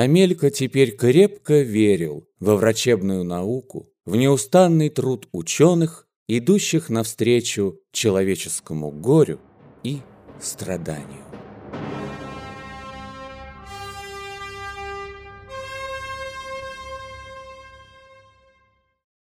Амелька теперь крепко верил во врачебную науку, в неустанный труд ученых, идущих навстречу человеческому горю и страданию.